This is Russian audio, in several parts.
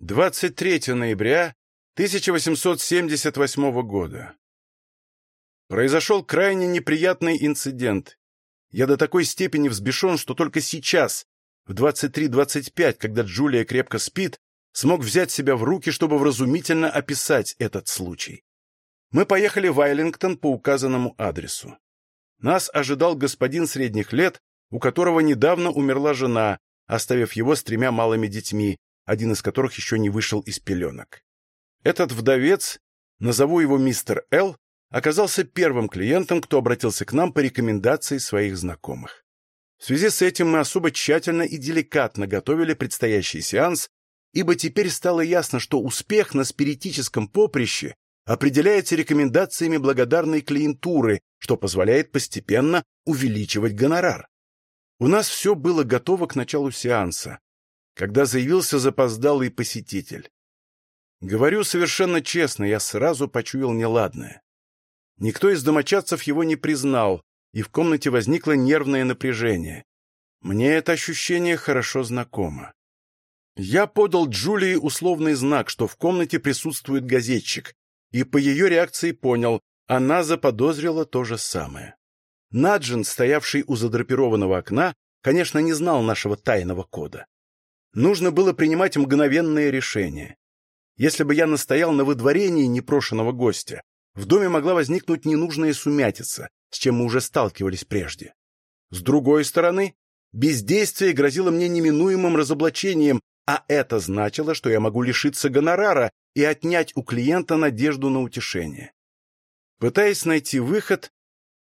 23 ноября 1878 года. Произошел крайне неприятный инцидент. Я до такой степени взбешен, что только сейчас, в 23.25, когда Джулия крепко спит, смог взять себя в руки, чтобы вразумительно описать этот случай. Мы поехали в Айлингтон по указанному адресу. Нас ожидал господин средних лет, у которого недавно умерла жена, оставив его с тремя малыми детьми, один из которых еще не вышел из пеленок. Этот вдовец, назову его мистер Л, оказался первым клиентом, кто обратился к нам по рекомендации своих знакомых. В связи с этим мы особо тщательно и деликатно готовили предстоящий сеанс, ибо теперь стало ясно, что успех на спиритическом поприще определяется рекомендациями благодарной клиентуры, что позволяет постепенно увеличивать гонорар. У нас все было готово к началу сеанса, когда заявился запоздалый посетитель. Говорю совершенно честно, я сразу почуял неладное. Никто из домочадцев его не признал, и в комнате возникло нервное напряжение. Мне это ощущение хорошо знакомо. Я подал Джулии условный знак, что в комнате присутствует газетчик, и по ее реакции понял, она заподозрила то же самое. Наджин, стоявший у задрапированного окна, конечно, не знал нашего тайного кода. Нужно было принимать мгновенное решение. Если бы я настоял на выдворении непрошенного гостя, в доме могла возникнуть ненужная сумятица, с чем мы уже сталкивались прежде. С другой стороны, бездействие грозило мне неминуемым разоблачением, а это значило, что я могу лишиться гонорара и отнять у клиента надежду на утешение. Пытаясь найти выход,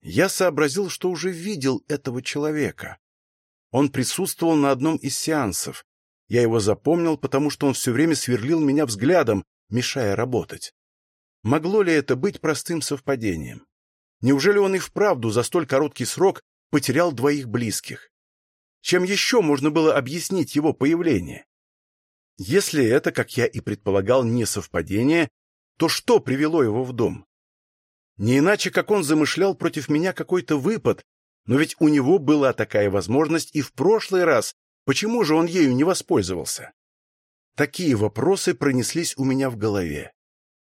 я сообразил, что уже видел этого человека. Он присутствовал на одном из сеансов. Я его запомнил, потому что он все время сверлил меня взглядом, мешая работать. Могло ли это быть простым совпадением? Неужели он и вправду за столь короткий срок потерял двоих близких? Чем еще можно было объяснить его появление? Если это, как я и предполагал, не совпадение, то что привело его в дом? Не иначе, как он замышлял против меня какой-то выпад, но ведь у него была такая возможность и в прошлый раз, почему же он ею не воспользовался? Такие вопросы пронеслись у меня в голове.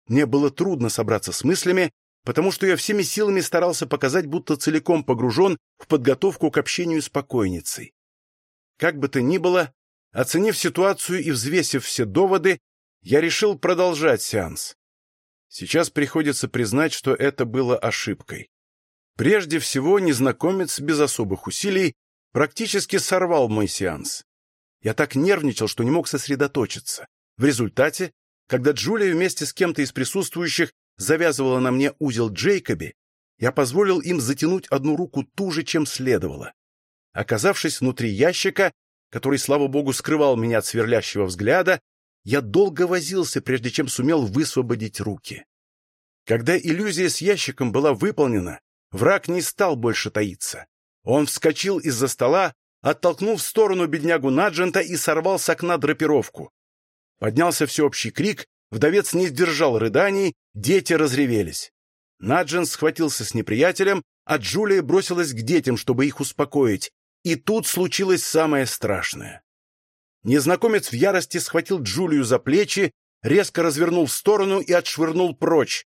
Мне было трудно собраться с мыслями, потому что я всеми силами старался показать, будто целиком погружен в подготовку к общению с покойницей. Как бы то ни было, оценив ситуацию и взвесив все доводы, я решил продолжать сеанс. Сейчас приходится признать, что это было ошибкой. Прежде всего, незнакомец без особых усилий практически сорвал мой сеанс. Я так нервничал, что не мог сосредоточиться. В результате, когда Джулия вместе с кем-то из присутствующих завязывала на мне узел Джейкоби, я позволил им затянуть одну руку туже, чем следовало. Оказавшись внутри ящика, который, слава богу, скрывал меня от сверлящего взгляда, я долго возился, прежде чем сумел высвободить руки. Когда иллюзия с ящиком была выполнена, враг не стал больше таиться. Он вскочил из-за стола, оттолкнул в сторону беднягу Наджента и сорвал с окна драпировку. Поднялся всеобщий крик, вдовец не сдержал рыданий, дети разревелись. Наджент схватился с неприятелем, а Джулия бросилась к детям, чтобы их успокоить. И тут случилось самое страшное. Незнакомец в ярости схватил Джулию за плечи, резко развернул в сторону и отшвырнул прочь.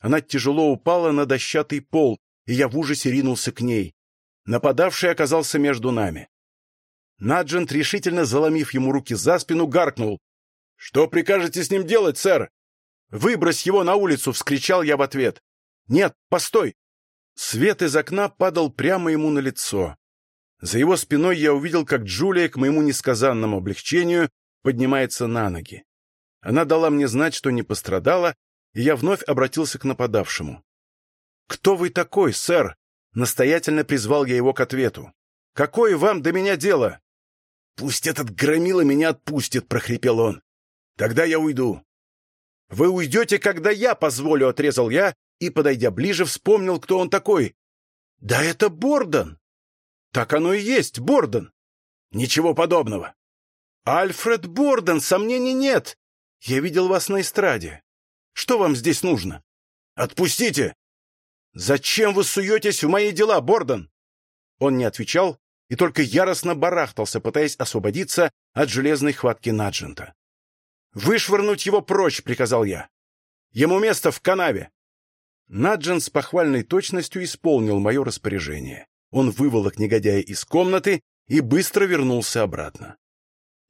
Она тяжело упала на дощатый пол, и я в ужасе ринулся к ней. Нападавший оказался между нами. Наджент, решительно заломив ему руки за спину, гаркнул. «Что прикажете с ним делать, сэр?» «Выбрось его на улицу!» — вскричал я в ответ. «Нет, постой!» Свет из окна падал прямо ему на лицо. За его спиной я увидел, как Джулия, к моему несказанному облегчению, поднимается на ноги. Она дала мне знать, что не пострадала, и я вновь обратился к нападавшему. «Кто вы такой, сэр?» — настоятельно призвал я его к ответу. «Какое вам до меня дело?» «Пусть этот громила меня отпустит», — прохрипел он. «Тогда я уйду». «Вы уйдете, когда я позволю», — отрезал я и, подойдя ближе, вспомнил, кто он такой. «Да это Бордон!» Так оно и есть, Борден. Ничего подобного. Альфред Борден, сомнений нет. Я видел вас на эстраде. Что вам здесь нужно? Отпустите! Зачем вы суетесь в мои дела, Борден? Он не отвечал и только яростно барахтался, пытаясь освободиться от железной хватки Наджента. «Вышвырнуть его прочь!» — приказал я. «Ему место в канаве!» Наджин с похвальной точностью исполнил мое распоряжение. Он выволок негодяя из комнаты и быстро вернулся обратно.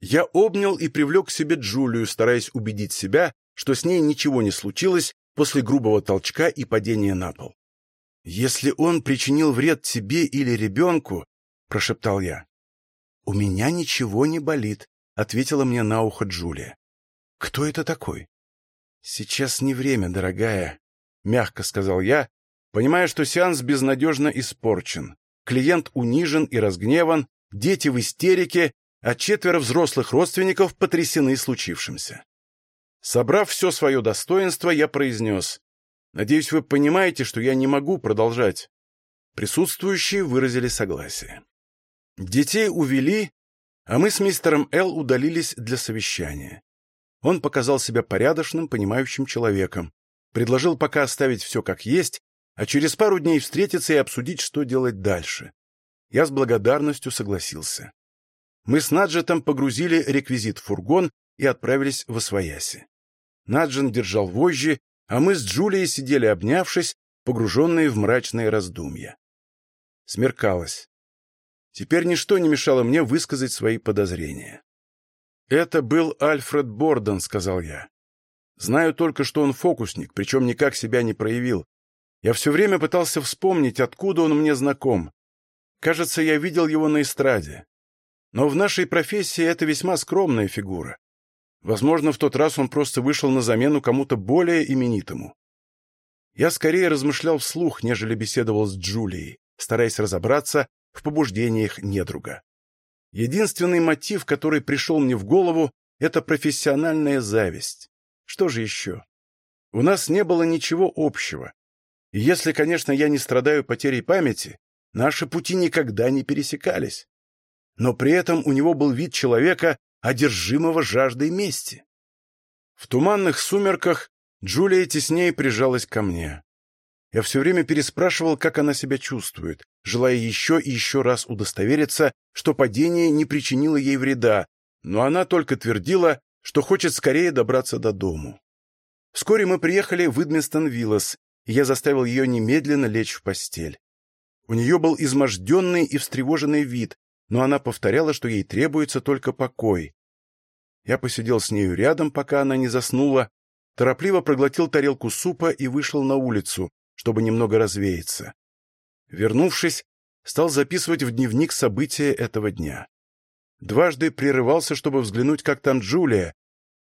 Я обнял и привлек к себе Джулию, стараясь убедить себя, что с ней ничего не случилось после грубого толчка и падения на пол. «Если он причинил вред тебе или ребенку», — прошептал я. «У меня ничего не болит», — ответила мне на ухо Джулия. «Кто это такой?» «Сейчас не время, дорогая», — мягко сказал я, понимая, что сеанс безнадежно испорчен. Клиент унижен и разгневан, дети в истерике, а четверо взрослых родственников потрясены случившимся. Собрав все свое достоинство, я произнес. «Надеюсь, вы понимаете, что я не могу продолжать». Присутствующие выразили согласие. Детей увели, а мы с мистером Л. удалились для совещания. Он показал себя порядочным, понимающим человеком, предложил пока оставить все как есть, а через пару дней встретиться и обсудить, что делать дальше. Я с благодарностью согласился. Мы с Наджетом погрузили реквизит в фургон и отправились в Освояси. Наджин держал вожжи, а мы с Джулией сидели обнявшись, погруженные в мрачные раздумья. Смеркалось. Теперь ничто не мешало мне высказать свои подозрения. «Это был Альфред Борден», — сказал я. «Знаю только, что он фокусник, причем никак себя не проявил. Я все время пытался вспомнить, откуда он мне знаком. Кажется, я видел его на эстраде. Но в нашей профессии это весьма скромная фигура. Возможно, в тот раз он просто вышел на замену кому-то более именитому. Я скорее размышлял вслух, нежели беседовал с Джулией, стараясь разобраться в побуждениях недруга. Единственный мотив, который пришел мне в голову, это профессиональная зависть. Что же еще? У нас не было ничего общего. И если, конечно, я не страдаю потерей памяти, наши пути никогда не пересекались но при этом у него был вид человека, одержимого жаждой мести. В туманных сумерках Джулия теснее прижалась ко мне. Я все время переспрашивал, как она себя чувствует, желая еще и еще раз удостовериться, что падение не причинило ей вреда, но она только твердила, что хочет скорее добраться до дому. Вскоре мы приехали в Идмистон-Виллас, и я заставил ее немедленно лечь в постель. У нее был изможденный и встревоженный вид, но она повторяла, что ей требуется только покой. Я посидел с нею рядом, пока она не заснула, торопливо проглотил тарелку супа и вышел на улицу, чтобы немного развеяться. Вернувшись, стал записывать в дневник события этого дня. Дважды прерывался, чтобы взглянуть, как там Джулия,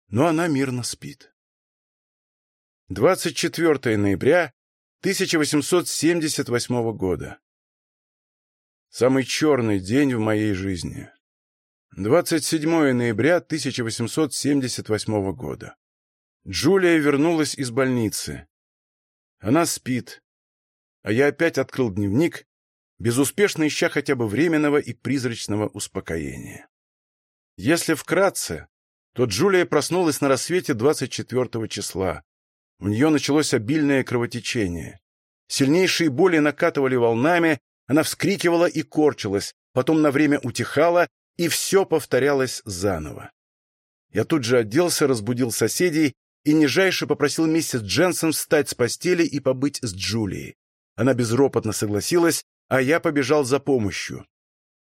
но она мирно спит. 24 ноября 1878 года. Самый черный день в моей жизни. 27 ноября 1878 года. Джулия вернулась из больницы. Она спит. А я опять открыл дневник, безуспешно ища хотя бы временного и призрачного успокоения. Если вкратце, то Джулия проснулась на рассвете 24 числа. У нее началось обильное кровотечение. Сильнейшие боли накатывали волнами, она вскрикивала и корчилась, потом на время утихала, и все повторялось заново. Я тут же оделся, разбудил соседей и нижайше попросил миссис Дженсен встать с постели и побыть с Джулией. Она безропотно согласилась, а я побежал за помощью.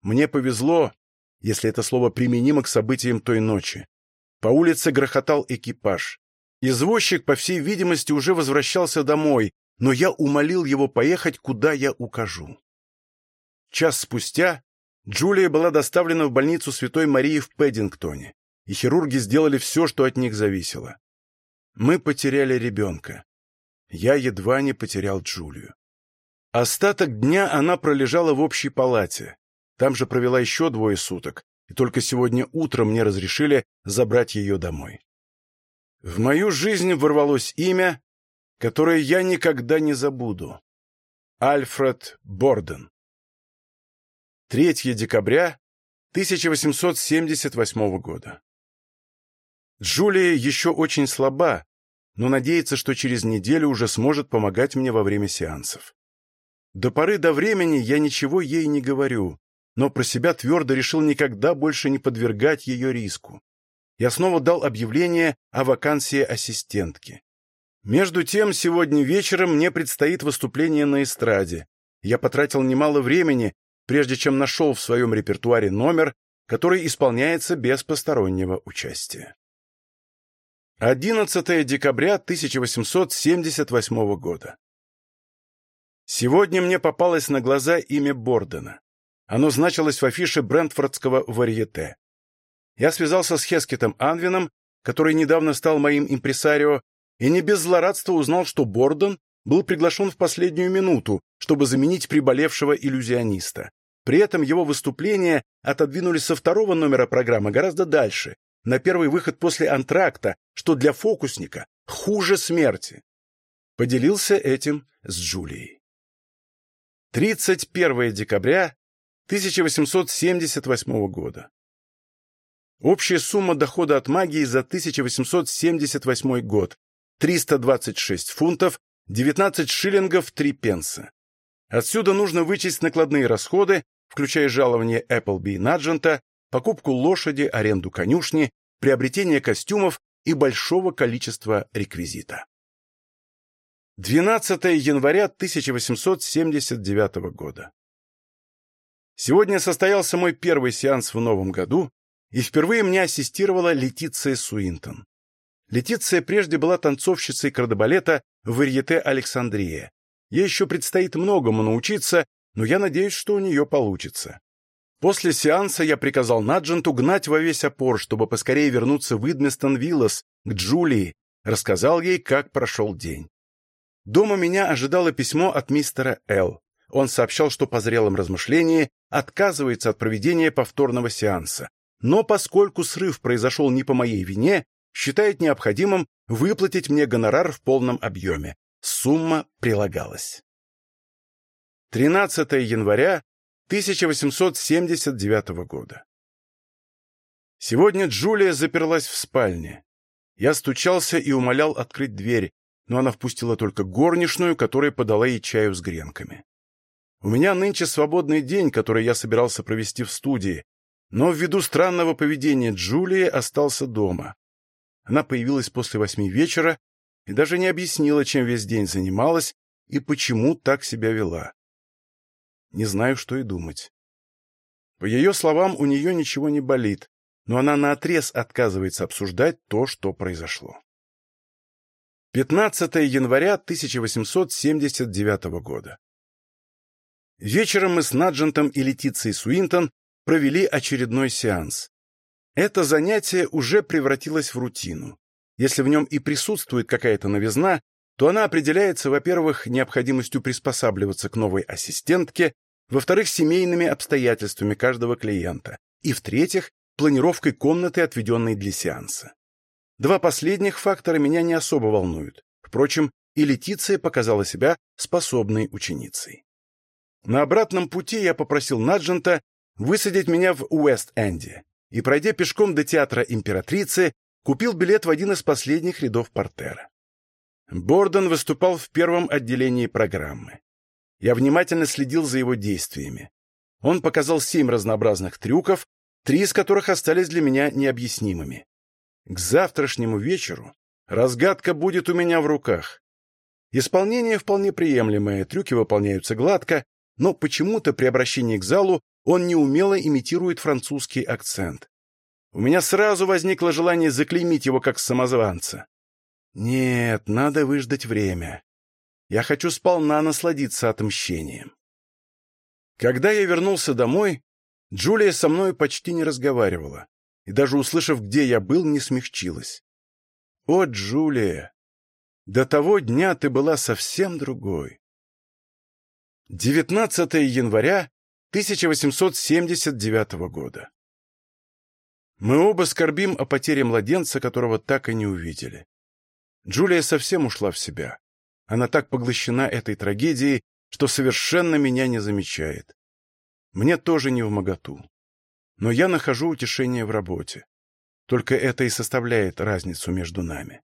Мне повезло, если это слово применимо к событиям той ночи. По улице грохотал экипаж. Извозчик, по всей видимости, уже возвращался домой, но я умолил его поехать, куда я укажу. Час спустя Джулия была доставлена в больницу Святой Марии в Пэддингтоне, и хирурги сделали все, что от них зависело. Мы потеряли ребенка. Я едва не потерял Джулию. Остаток дня она пролежала в общей палате. Там же провела еще двое суток, и только сегодня утром мне разрешили забрать ее домой. В мою жизнь ворвалось имя, которое я никогда не забуду. Альфред Борден. 3 декабря 1878 года. Джулия еще очень слаба, но надеется, что через неделю уже сможет помогать мне во время сеансов. До поры до времени я ничего ей не говорю, но про себя твердо решил никогда больше не подвергать ее риску. я снова дал объявление о вакансии ассистентки. Между тем, сегодня вечером мне предстоит выступление на эстраде. Я потратил немало времени, прежде чем нашел в своем репертуаре номер, который исполняется без постороннего участия. 11 декабря 1878 года. Сегодня мне попалось на глаза имя Бордена. Оно значилось в афише Брентфордского варьете. Я связался с Хескетом Анвином, который недавно стал моим импресарио, и не без злорадства узнал, что Борден был приглашен в последнюю минуту, чтобы заменить приболевшего иллюзиониста. При этом его выступление отодвинули со второго номера программы гораздо дальше, на первый выход после антракта, что для фокусника хуже смерти. Поделился этим с Джулией. 31 декабря 1878 года. Общая сумма дохода от магии за 1878 год 326 фунтов, 19 шиллингов 3 пенса. Отсюда нужно вычесть накладные расходы, включая жалование Appleby Наджента, покупку лошади, аренду конюшни, приобретение костюмов и большого количества реквизита. 12 января 1879 года. Сегодня состоялся мой первый сеанс в новом году, и впервые мне ассистировала Летиция Суинтон. Летиция прежде была танцовщицей кардебалета в варьете Александрия. Ей еще предстоит многому научиться, но я надеюсь, что у нее получится. После сеанса я приказал Надженту гнать во весь опор, чтобы поскорее вернуться в Идместон Виллас, к Джулии, рассказал ей, как прошел день. Дома меня ожидало письмо от мистера Л. Он сообщал, что по зрелом размышлении отказывается от проведения повторного сеанса. Но поскольку срыв произошел не по моей вине, считает необходимым выплатить мне гонорар в полном объеме. Сумма прилагалась. 13 января 1879 года. Сегодня Джулия заперлась в спальне. Я стучался и умолял открыть дверь, но она впустила только горничную, которая подала ей чаю с гренками. У меня нынче свободный день, который я собирался провести в студии, но ввиду странного поведения Джулии остался дома. Она появилась после восьми вечера и даже не объяснила, чем весь день занималась и почему так себя вела. Не знаю, что и думать. По ее словам, у нее ничего не болит, но она наотрез отказывается обсуждать то, что произошло. 15 января 1879 года. Вечером мы с Наджентом и Летицией Суинтон провели очередной сеанс. Это занятие уже превратилось в рутину. Если в нем и присутствует какая-то новизна, то она определяется, во-первых, необходимостью приспосабливаться к новой ассистентке, во-вторых, семейными обстоятельствами каждого клиента, и, в-третьих, планировкой комнаты, отведенной для сеанса. Два последних фактора меня не особо волнуют. Впрочем, и Летиция показала себя способной ученицей. На обратном пути я попросил Наджента высадить меня в Уэст-Энде и, пройдя пешком до театра императрицы, купил билет в один из последних рядов портера. Борден выступал в первом отделении программы. Я внимательно следил за его действиями. Он показал семь разнообразных трюков, три из которых остались для меня необъяснимыми. К завтрашнему вечеру разгадка будет у меня в руках. Исполнение вполне приемлемое, трюки выполняются гладко, но почему-то при обращении к залу он неумело имитирует французский акцент. У меня сразу возникло желание заклеймить его как самозванца. Нет, надо выждать время. Я хочу сполна насладиться отмщением. Когда я вернулся домой, Джулия со мной почти не разговаривала, и даже услышав, где я был, не смягчилась. О, Джулия, до того дня ты была совсем другой. 19 января 1879 года. Мы оба скорбим о потере младенца, которого так и не увидели. Джулия совсем ушла в себя. Она так поглощена этой трагедией, что совершенно меня не замечает. Мне тоже не в моготу. Но я нахожу утешение в работе. Только это и составляет разницу между нами.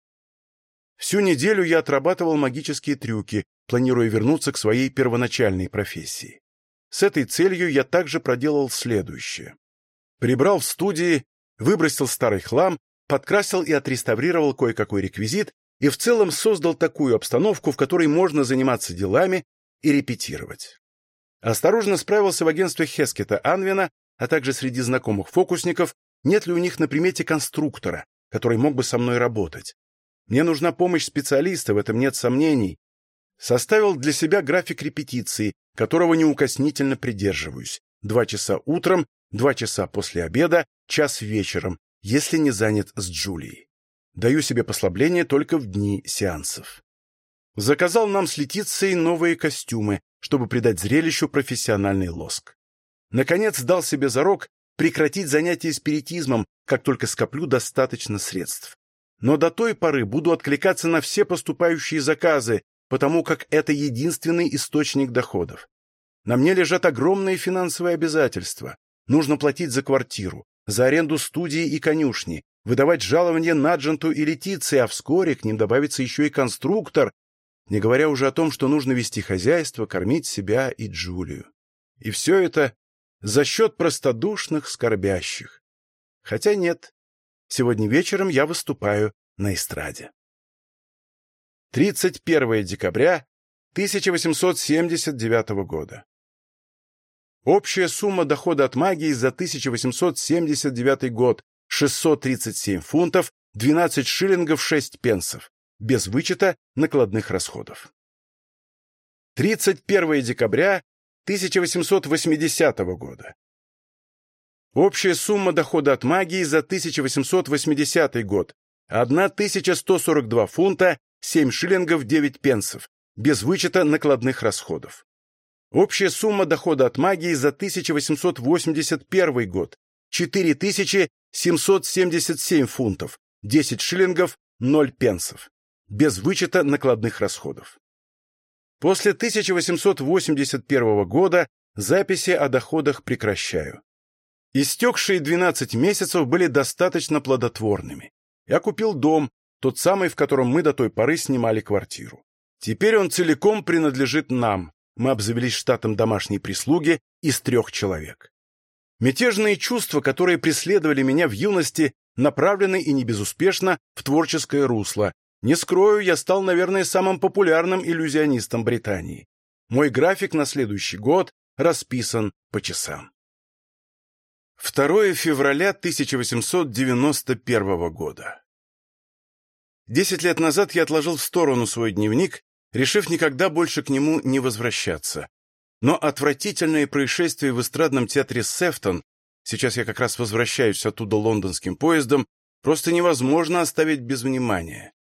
Всю неделю я отрабатывал магические трюки, планируя вернуться к своей первоначальной профессии. С этой целью я также проделал следующее. Прибрал в студии, выбросил старый хлам подкрасил и отреставрировал кое-какой реквизит и в целом создал такую обстановку, в которой можно заниматься делами и репетировать. Осторожно справился в агентстве Хескета Анвина, а также среди знакомых фокусников, нет ли у них на примете конструктора, который мог бы со мной работать. Мне нужна помощь специалиста, в этом нет сомнений. Составил для себя график репетиции, которого неукоснительно придерживаюсь. Два часа утром, два часа после обеда, час вечером, если не занят с Джулией. Даю себе послабление только в дни сеансов. Заказал нам с Летицией новые костюмы, чтобы придать зрелищу профессиональный лоск. Наконец дал себе зарок прекратить занятия спиритизмом, как только скоплю достаточно средств. Но до той поры буду откликаться на все поступающие заказы, потому как это единственный источник доходов. На мне лежат огромные финансовые обязательства. Нужно платить за квартиру, за аренду студии и конюшни, выдавать жалование Надженту и Летиции, а вскоре к ним добавится еще и конструктор, не говоря уже о том, что нужно вести хозяйство, кормить себя и Джулию. И все это за счет простодушных скорбящих. Хотя нет, сегодня вечером я выступаю на эстраде. 31 декабря 1879 года. Общая сумма дохода от магии за 1879 год 637 фунтов 12 шиллингов 6 пенсов, без вычета накладных расходов. 31 декабря 1880 года. Общая сумма дохода от магии за 1880 год 1142 фунта 7 шиллингов 9 пенсов, без вычета накладных расходов. Общая сумма дохода от магии за 1881 год 4777 фунтов, 10 шиллингов 0 пенсов, без вычета накладных расходов. После 1881 года записи о доходах прекращаю. Истекшие 12 месяцев были достаточно плодотворными. Я купил дом, тот самый, в котором мы до той поры снимали квартиру. Теперь он целиком принадлежит нам. Мы обзавелись штатом домашней прислуги из трех человек. Мятежные чувства, которые преследовали меня в юности, направлены и не безуспешно в творческое русло, не скрою, я стал, наверное, самым популярным иллюзионистом Британии. Мой график на следующий год расписан по часам. 2 февраля 1891 года. Десять лет назад я отложил в сторону свой дневник, решив никогда больше к нему не возвращаться. Но отвратительное происшествие в эстрадном театре Сефтон, сейчас я как раз возвращаюсь оттуда лондонским поездом, просто невозможно оставить без внимания.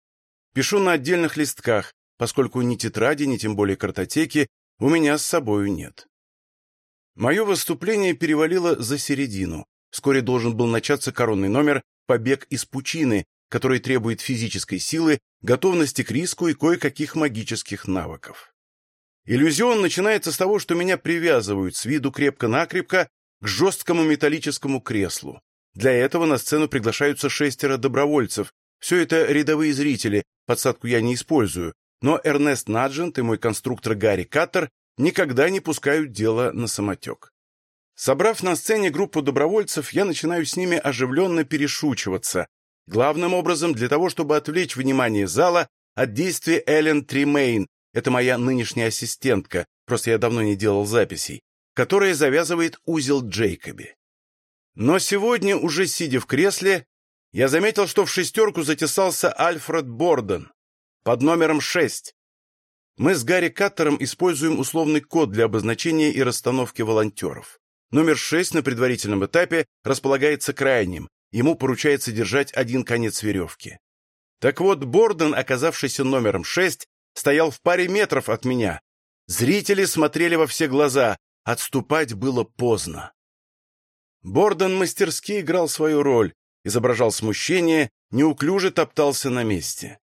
Пишу на отдельных листках, поскольку ни тетради, ни тем более картотеки у меня с собою нет. Мое выступление перевалило за середину. Вскоре должен был начаться коронный номер «Побег из пучины», который требует физической силы, готовности к риску и кое-каких магических навыков. Иллюзион начинается с того, что меня привязывают с виду крепко-накрепко к жесткому металлическому креслу. Для этого на сцену приглашаются шестеро добровольцев. Все это рядовые зрители, подсадку я не использую, но Эрнест Наджент и мой конструктор Гарри Каттер никогда не пускают дело на самотек. Собрав на сцене группу добровольцев, я начинаю с ними оживленно перешучиваться, главным образом для того, чтобы отвлечь внимание зала от действия Эллен Тримейн, это моя нынешняя ассистентка, просто я давно не делал записей, которая завязывает узел Джейкоби. Но сегодня, уже сидя в кресле, я заметил, что в шестерку затесался Альфред Борден под номером 6. Мы с Гарри Каттером используем условный код для обозначения и расстановки волонтеров. Номер 6 на предварительном этапе располагается крайним, ему поручается держать один конец веревки. Так вот, Борден, оказавшийся номером 6, стоял в паре метров от меня. Зрители смотрели во все глаза, отступать было поздно. Борден мастерски играл свою роль, изображал смущение, неуклюже топтался на месте.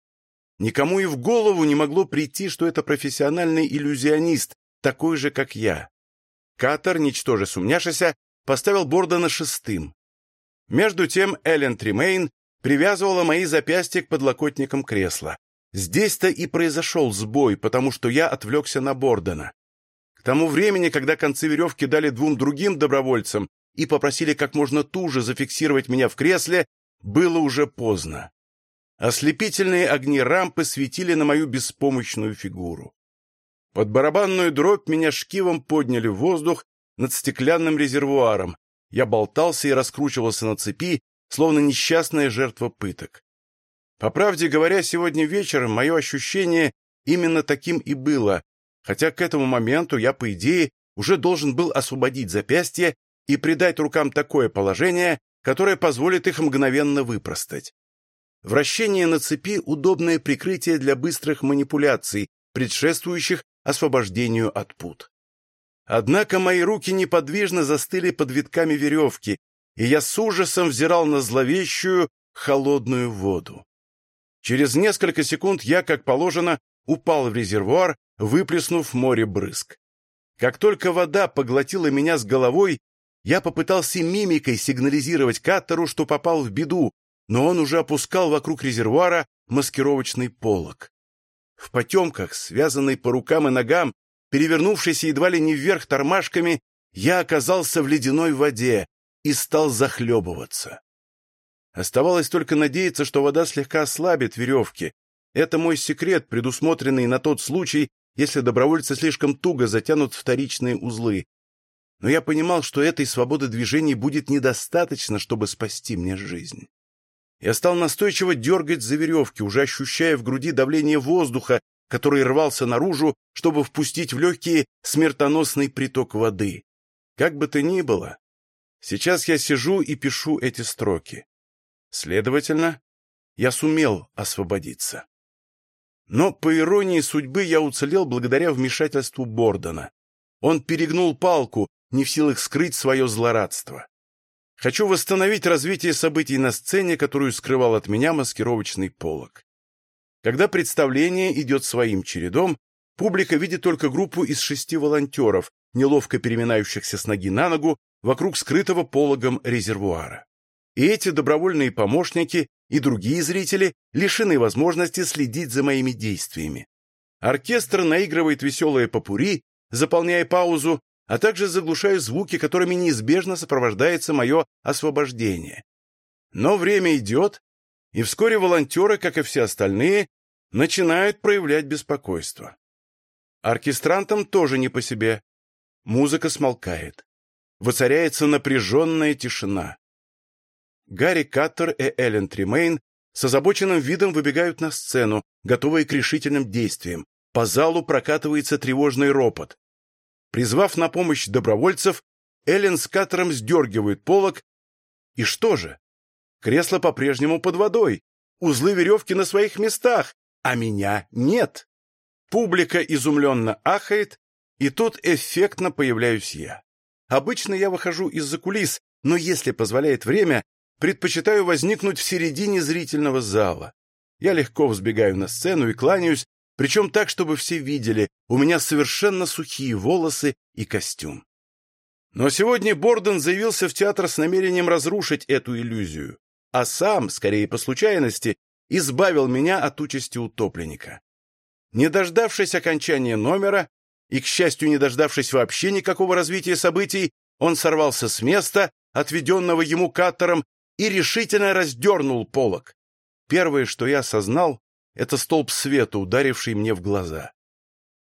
Никому и в голову не могло прийти, что это профессиональный иллюзионист, такой же, как я. Катер, ничтоже сумняшися, поставил Бордона шестым. Между тем Эллен Тримейн привязывала мои запястья к подлокотникам кресла. Здесь-то и произошел сбой, потому что я отвлекся на Бордена. К тому времени, когда концы веревки дали двум другим добровольцам, и попросили как можно туже зафиксировать меня в кресле, было уже поздно. Ослепительные огни рампы светили на мою беспомощную фигуру. Под барабанную дробь меня шкивом подняли в воздух над стеклянным резервуаром. Я болтался и раскручивался на цепи, словно несчастная жертва пыток. По правде говоря, сегодня вечером мое ощущение именно таким и было, хотя к этому моменту я, по идее, уже должен был освободить запястье и придать рукам такое положение, которое позволит их мгновенно выпростать. Вращение на цепи – удобное прикрытие для быстрых манипуляций, предшествующих освобождению от пут. Однако мои руки неподвижно застыли под витками веревки, и я с ужасом взирал на зловещую, холодную воду. Через несколько секунд я, как положено, упал в резервуар, выплеснув море брызг. Как только вода поглотила меня с головой, я попытался мимикой сигнализировать Каттеру, что попал в беду, но он уже опускал вокруг резервуара маскировочный полог. В потемках, связанный по рукам и ногам, перевернувшийся едва ли не вверх тормашками, я оказался в ледяной воде, и стал захлебываться. Оставалось только надеяться, что вода слегка ослабит веревки. Это мой секрет, предусмотренный на тот случай, если добровольцы слишком туго затянут вторичные узлы. Но я понимал, что этой свободы движений будет недостаточно, чтобы спасти мне жизнь. Я стал настойчиво дергать за веревки, уже ощущая в груди давление воздуха, который рвался наружу, чтобы впустить в легкие смертоносный приток воды. Как бы то ни было, Сейчас я сижу и пишу эти строки. Следовательно, я сумел освободиться. Но, по иронии судьбы, я уцелел благодаря вмешательству Бордона. Он перегнул палку, не в силах скрыть свое злорадство. Хочу восстановить развитие событий на сцене, которую скрывал от меня маскировочный полог. Когда представление идет своим чередом, публика видит только группу из шести волонтеров, неловко переминающихся с ноги на ногу вокруг скрытого пологом резервуара. И эти добровольные помощники и другие зрители лишены возможности следить за моими действиями. Оркестр наигрывает веселые попури, заполняя паузу, а также заглушая звуки, которыми неизбежно сопровождается мое освобождение. Но время идет, и вскоре волонтеры, как и все остальные, начинают проявлять беспокойство. Оркестрантам тоже не по себе. Музыка смолкает воцаряется напряженная тишина. Гарри Каттер и Эллен Тримейн с озабоченным видом выбегают на сцену, готовые к решительным действиям. По залу прокатывается тревожный ропот. Призвав на помощь добровольцев, Эллен с Каттером сдергивают полог. И что же? Кресло по-прежнему под водой, узлы веревки на своих местах, а меня нет. Публика изумленно ахает, и тут эффектно появляюсь я. Обычно я выхожу из-за кулис, но если позволяет время, предпочитаю возникнуть в середине зрительного зала. Я легко взбегаю на сцену и кланяюсь, причем так, чтобы все видели, у меня совершенно сухие волосы и костюм. Но сегодня Борден заявился в театр с намерением разрушить эту иллюзию, а сам, скорее по случайности, избавил меня от участи утопленника. Не дождавшись окончания номера, и, к счастью, не дождавшись вообще никакого развития событий, он сорвался с места, отведенного ему каттером, и решительно раздернул полок. Первое, что я осознал, это столб света, ударивший мне в глаза.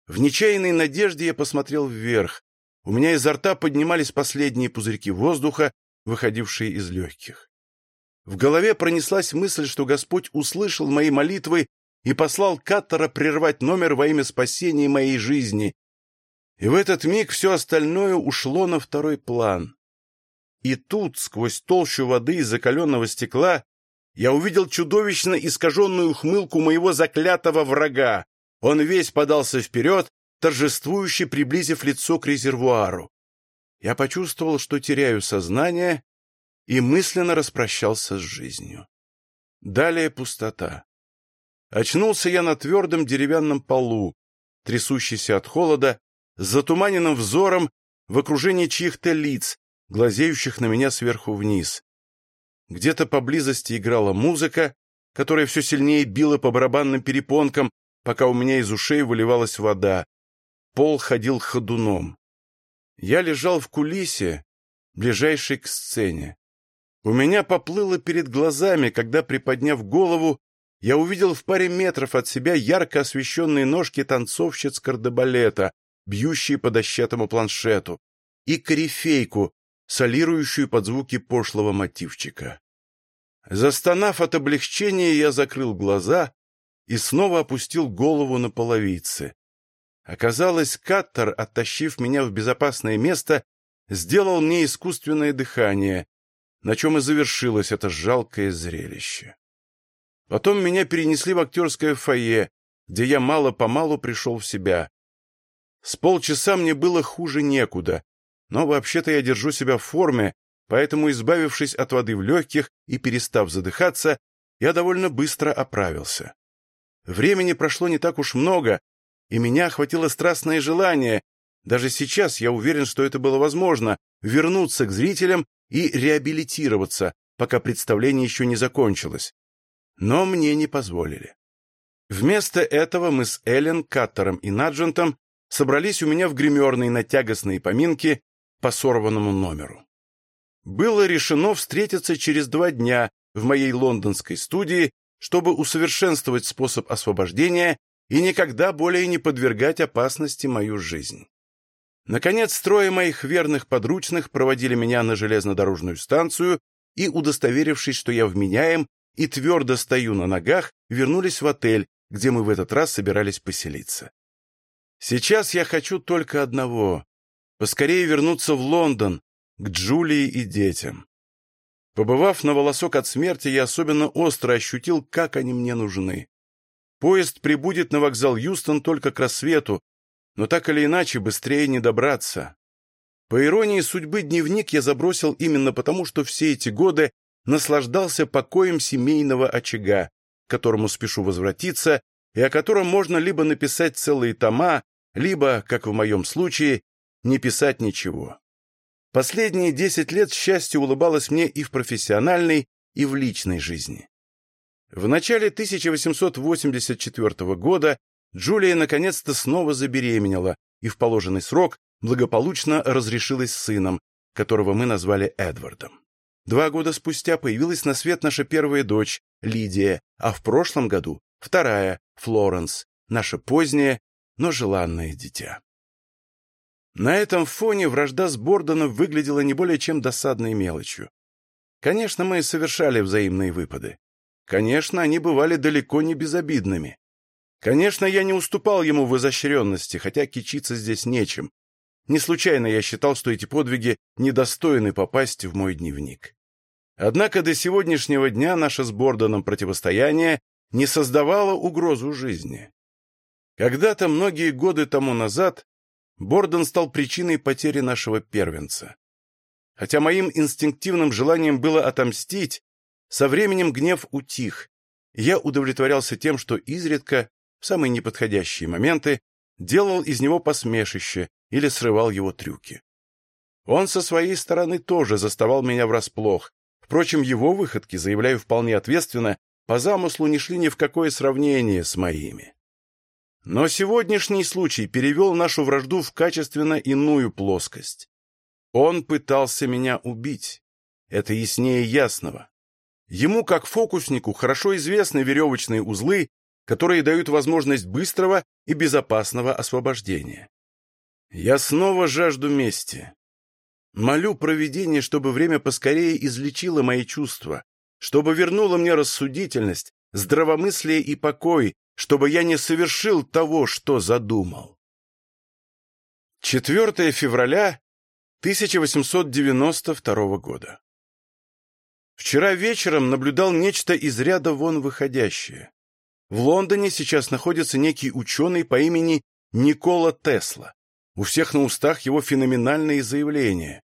В нечаянной надежде я посмотрел вверх. У меня изо рта поднимались последние пузырьки воздуха, выходившие из легких. В голове пронеслась мысль, что Господь услышал мои молитвы и послал Каттера прервать номер во имя спасения моей жизни, и в этот миг все остальное ушло на второй план. И тут, сквозь толщу воды из закаленного стекла, я увидел чудовищно искаженную ухмылку моего заклятого врага. Он весь подался вперед, торжествующе приблизив лицо к резервуару. Я почувствовал, что теряю сознание, и мысленно распрощался с жизнью. Далее пустота. Очнулся я на твердом деревянном полу, трясущийся от холода с затуманенным взором в окружении чьих-то лиц, глазеющих на меня сверху вниз. Где-то поблизости играла музыка, которая все сильнее била по барабанным перепонкам, пока у меня из ушей выливалась вода. Пол ходил ходуном. Я лежал в кулисе, ближайшей к сцене. У меня поплыло перед глазами, когда, приподняв голову, я увидел в паре метров от себя ярко освещенные ножки танцовщиц кардебалета, бьющие по дощатому планшету, и корифейку, солирующую под звуки пошлого мотивчика. Застонав от облегчения, я закрыл глаза и снова опустил голову на половицы. Оказалось, Каттер, оттащив меня в безопасное место, сделал мне искусственное дыхание, на чем и завершилось это жалкое зрелище. Потом меня перенесли в актерское фойе, где я мало-помалу пришел в себя. С полчаса мне было хуже некуда, но вообще-то я держу себя в форме, поэтому, избавившись от воды в легких и перестав задыхаться, я довольно быстро оправился. Времени прошло не так уж много, и меня охватило страстное желание, даже сейчас я уверен, что это было возможно, вернуться к зрителям и реабилитироваться, пока представление еще не закончилось. Но мне не позволили. Вместо этого мы с Эллен, Каттером и Наджентом собрались у меня в гримерной на тягостные поминки по сорванному номеру. Было решено встретиться через два дня в моей лондонской студии, чтобы усовершенствовать способ освобождения и никогда более не подвергать опасности мою жизнь. Наконец, трое моих верных подручных проводили меня на железнодорожную станцию и, удостоверившись, что я вменяем и твердо стою на ногах, вернулись в отель, где мы в этот раз собирались поселиться. Сейчас я хочу только одного — поскорее вернуться в Лондон, к Джулии и детям. Побывав на волосок от смерти, я особенно остро ощутил, как они мне нужны. Поезд прибудет на вокзал Юстон только к рассвету, но так или иначе быстрее не добраться. По иронии судьбы, дневник я забросил именно потому, что все эти годы наслаждался покоем семейного очага, к которому спешу возвратиться, и о котором можно либо написать целые тома, либо, как в моем случае, не писать ничего. Последние десять лет счастье улыбалось мне и в профессиональной, и в личной жизни. В начале 1884 года Джулия наконец-то снова забеременела и в положенный срок благополучно разрешилась с сыном, которого мы назвали Эдвардом. Два года спустя появилась на свет наша первая дочь, Лидия, а в прошлом году вторая, Флоренс, наше позднее, но желанное дитя. На этом фоне вражда с Бордоном выглядела не более чем досадной мелочью. Конечно, мы совершали взаимные выпады. Конечно, они бывали далеко не безобидными. Конечно, я не уступал ему в изощренности, хотя кичиться здесь нечем. Не случайно я считал, что эти подвиги недостойны попасть в мой дневник. Однако до сегодняшнего дня наше с Бордоном противостояние не создавало угрозу жизни. Когда-то, многие годы тому назад, Бордон стал причиной потери нашего первенца. Хотя моим инстинктивным желанием было отомстить, со временем гнев утих, я удовлетворялся тем, что изредка в самые неподходящие моменты делал из него посмешище или срывал его трюки. Он со своей стороны тоже заставал меня врасплох. Впрочем, его выходки, заявляю вполне ответственно, по замыслу не шли ни в какое сравнение с моими. Но сегодняшний случай перевел нашу вражду в качественно иную плоскость. Он пытался меня убить. Это яснее ясного. Ему, как фокуснику, хорошо известны веревочные узлы, которые дают возможность быстрого и безопасного освобождения. Я снова жажду мести. Молю провидение, чтобы время поскорее излечило мои чувства, чтобы вернуло мне рассудительность, здравомыслие и покой, чтобы я не совершил того, что задумал. 4 февраля 1892 года. Вчера вечером наблюдал нечто из ряда вон выходящее. В Лондоне сейчас находится некий ученый по имени Никола Тесла. У всех на устах его феноменальные заявления.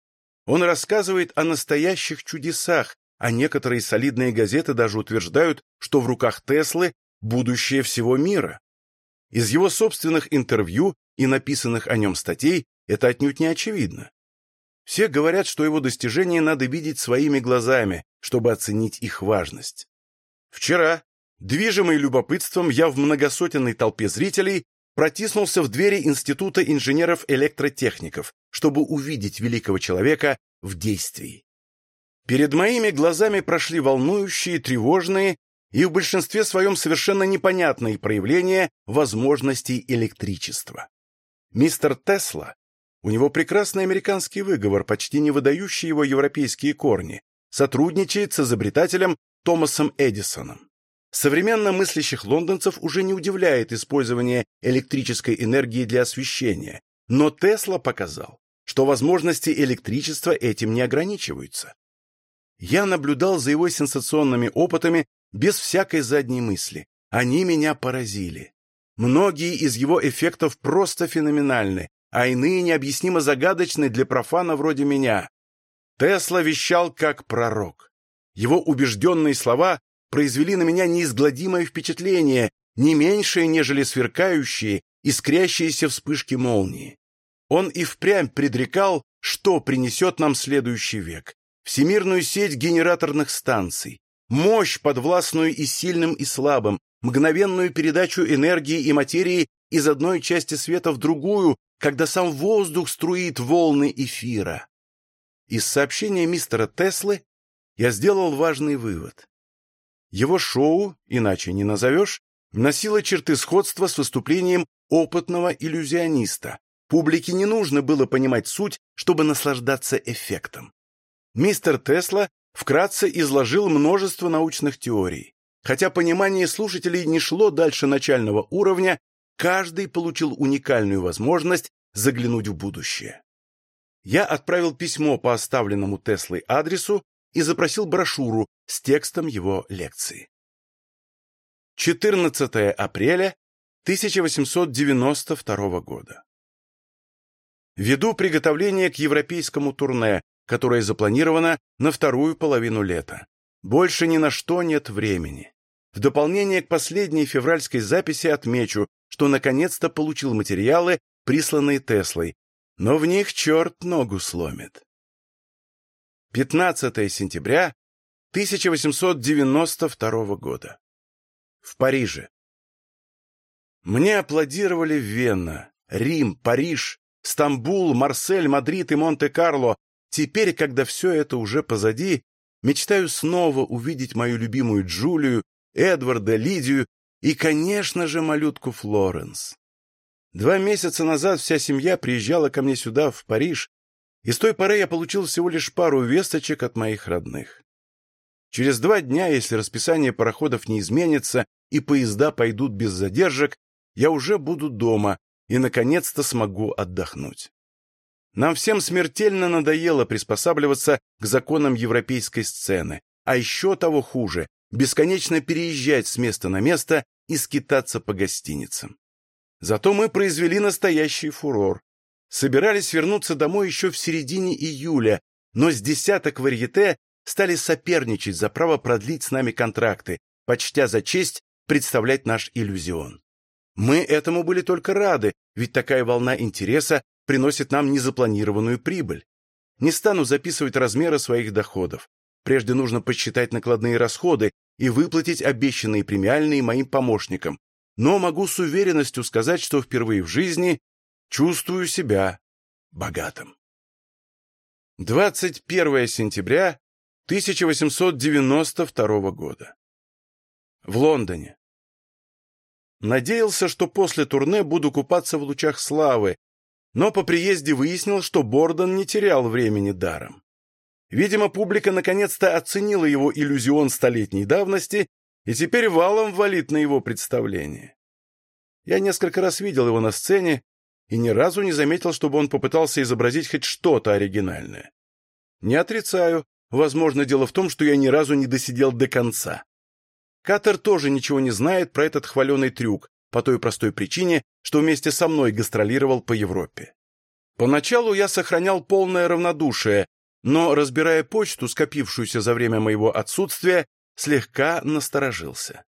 Он рассказывает о настоящих чудесах, а некоторые солидные газеты даже утверждают, что в руках Теслы будущее всего мира. Из его собственных интервью и написанных о нем статей это отнюдь не очевидно. Все говорят, что его достижения надо видеть своими глазами, чтобы оценить их важность. Вчера, Движимый любопытством, я в многосотенной толпе зрителей протиснулся в двери Института инженеров-электротехников, чтобы увидеть великого человека в действии. Перед моими глазами прошли волнующие, тревожные и в большинстве своем совершенно непонятные проявления возможностей электричества. Мистер Тесла, у него прекрасный американский выговор, почти не выдающий его европейские корни, сотрудничает с изобретателем Томасом Эдисоном. Современно мыслящих лондонцев уже не удивляет использование электрической энергии для освещения, но Тесла показал, что возможности электричества этим не ограничиваются. Я наблюдал за его сенсационными опытами без всякой задней мысли. Они меня поразили. Многие из его эффектов просто феноменальны, а иные необъяснимо загадочны для профана вроде меня. Тесла вещал как пророк. Его убежденные слова произвели на меня неизгладимое впечатление, не меньшее, нежели сверкающие, искрящиеся вспышки молнии. Он и впрямь предрекал, что принесет нам следующий век. Всемирную сеть генераторных станций, мощь, подвластную и сильным, и слабым, мгновенную передачу энергии и материи из одной части света в другую, когда сам воздух струит волны эфира. Из сообщения мистера Теслы я сделал важный вывод. Его шоу, иначе не назовешь, носило черты сходства с выступлением опытного иллюзиониста. Публике не нужно было понимать суть, чтобы наслаждаться эффектом. Мистер Тесла вкратце изложил множество научных теорий. Хотя понимание слушателей не шло дальше начального уровня, каждый получил уникальную возможность заглянуть в будущее. Я отправил письмо по оставленному Теслой адресу и запросил брошюру с текстом его лекции. 14 апреля 1892 года. Веду приготовление к европейскому турне, которое запланировано на вторую половину лета. Больше ни на что нет времени. В дополнение к последней февральской записи отмечу, что наконец-то получил материалы, присланные Теслой, но в них черт ногу сломит. 15 сентября 1892 года. В Париже. Мне аплодировали Вена, Рим, Париж, Стамбул, Марсель, Мадрид и Монте-Карло. Теперь, когда все это уже позади, мечтаю снова увидеть мою любимую Джулию, Эдварда, Лидию и, конечно же, малютку Флоренс. Два месяца назад вся семья приезжала ко мне сюда, в Париж, и с той поры я получил всего лишь пару весточек от моих родных. Через два дня, если расписание пароходов не изменится и поезда пойдут без задержек, я уже буду дома и, наконец-то, смогу отдохнуть. Нам всем смертельно надоело приспосабливаться к законам европейской сцены, а еще того хуже — бесконечно переезжать с места на место и скитаться по гостиницам. Зато мы произвели настоящий фурор собирались вернуться домой еще в середине июля, но с десяток варьете стали соперничать за право продлить с нами контракты, почтя за честь представлять наш иллюзион. Мы этому были только рады, ведь такая волна интереса приносит нам незапланированную прибыль. Не стану записывать размеры своих доходов. Прежде нужно подсчитать накладные расходы и выплатить обещанные премиальные моим помощникам. Но могу с уверенностью сказать, что впервые в жизни Чувствую себя богатым. 21 сентября 1892 года. В Лондоне. Надеялся, что после турне буду купаться в лучах славы, но по приезде выяснил, что Бордон не терял времени даром. Видимо, публика наконец-то оценила его иллюзион столетней давности и теперь валом валит на его представление. Я несколько раз видел его на сцене и ни разу не заметил, чтобы он попытался изобразить хоть что-то оригинальное. Не отрицаю, возможно, дело в том, что я ни разу не досидел до конца. Катер тоже ничего не знает про этот хваленый трюк, по той простой причине, что вместе со мной гастролировал по Европе. Поначалу я сохранял полное равнодушие, но, разбирая почту, скопившуюся за время моего отсутствия, слегка насторожился.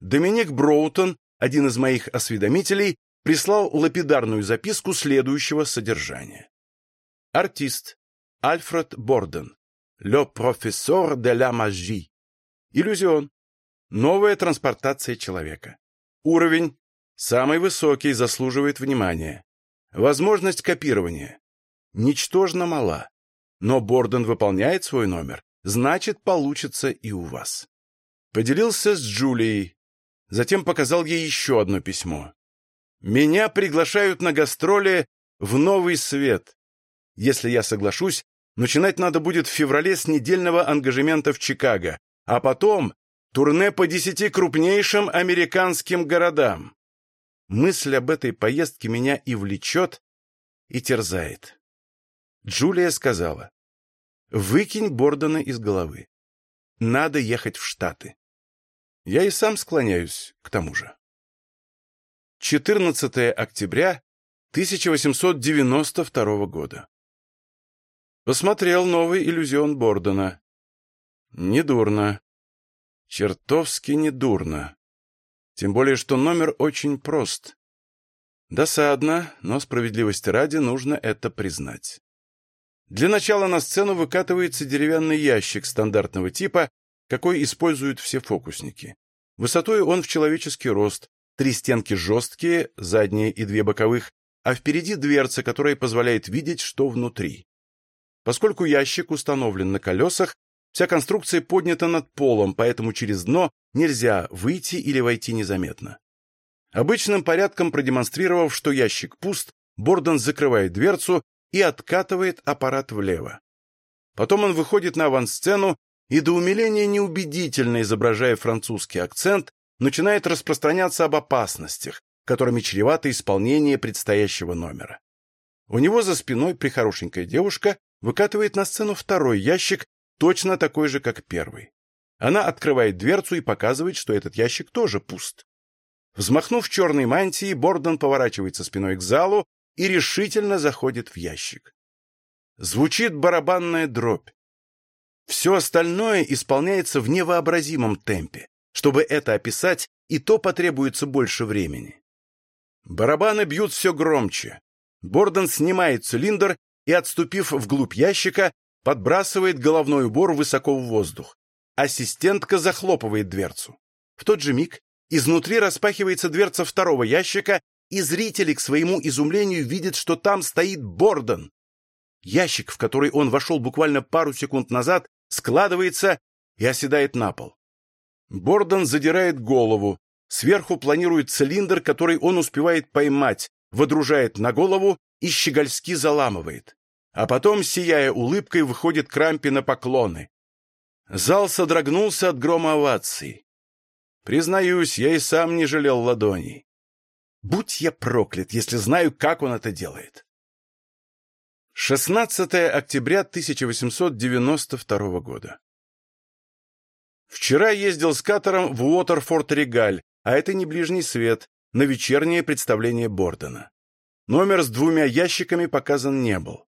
Доминик Броутон, один из моих осведомителей, прислал лапидарную записку следующего содержания. Артист Альфред Борден. Le professeur de la magie. Иллюзион. Новая транспортация человека. Уровень. Самый высокий, заслуживает внимания. Возможность копирования. Ничтожно мала. Но Борден выполняет свой номер значит, получится и у вас. Поделился с Джулией, затем показал ей еще одно письмо. Меня приглашают на гастроли в Новый Свет. Если я соглашусь, начинать надо будет в феврале с недельного ангажемента в Чикаго, а потом турне по десяти крупнейшим американским городам. Мысль об этой поездке меня и влечет, и терзает. Джулия сказала, «Выкинь Бордона из головы. Надо ехать в Штаты». Я и сам склоняюсь к тому же. 14 октября 1892 года. Посмотрел новый иллюзион Бордона. Недурно. Чертовски недурно. Тем более, что номер очень прост. Досадно, но справедливости ради нужно это признать. Для начала на сцену выкатывается деревянный ящик стандартного типа, какой используют все фокусники. Высотой он в человеческий рост, Три стенки жесткие, задние и две боковых, а впереди дверца, которая позволяет видеть, что внутри. Поскольку ящик установлен на колесах, вся конструкция поднята над полом, поэтому через дно нельзя выйти или войти незаметно. Обычным порядком продемонстрировав, что ящик пуст, Борден закрывает дверцу и откатывает аппарат влево. Потом он выходит на авансцену и до умиления неубедительно изображая французский акцент, начинает распространяться об опасностях, которыми чревато исполнение предстоящего номера. У него за спиной прихорошенькая девушка выкатывает на сцену второй ящик, точно такой же, как первый. Она открывает дверцу и показывает, что этот ящик тоже пуст. Взмахнув черной мантией, Бордон поворачивается спиной к залу и решительно заходит в ящик. Звучит барабанная дробь. Все остальное исполняется в невообразимом темпе. Чтобы это описать, и то потребуется больше времени. Барабаны бьют все громче. Борден снимает цилиндр и, отступив вглубь ящика, подбрасывает головной убор высоко в воздух. Ассистентка захлопывает дверцу. В тот же миг изнутри распахивается дверца второго ящика, и зрители, к своему изумлению, видят, что там стоит Борден. Ящик, в который он вошел буквально пару секунд назад, складывается и оседает на пол. Бордон задирает голову, сверху планирует цилиндр, который он успевает поймать, водружает на голову и щегольски заламывает. А потом, сияя улыбкой, выходит к рампе на поклоны. Зал содрогнулся от грома оваций. Признаюсь, я и сам не жалел ладоней. Будь я проклят, если знаю, как он это делает. 16 октября 1892 года. Вчера ездил с катером в Уотерфорд-Регаль, а это не ближний свет, на вечернее представление Бордена. Номер с двумя ящиками показан не был.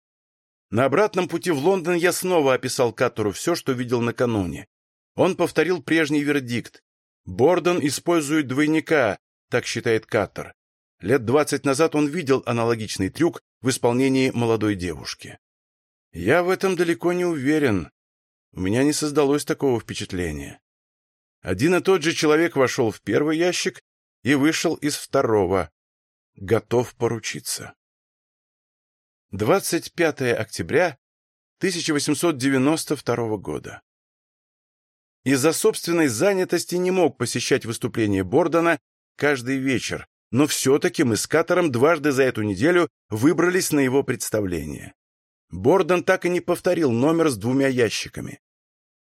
На обратном пути в Лондон я снова описал Катору все, что видел накануне. Он повторил прежний вердикт. Борден использует двойника, так считает Катер. Лет двадцать назад он видел аналогичный трюк в исполнении молодой девушки. Я в этом далеко не уверен. У меня не создалось такого впечатления. Один и тот же человек вошел в первый ящик и вышел из второго. Готов поручиться. 25 октября 1892 года. Из-за собственной занятости не мог посещать выступления Бордона каждый вечер, но все-таки мы с Катором дважды за эту неделю выбрались на его представление. Бордон так и не повторил номер с двумя ящиками.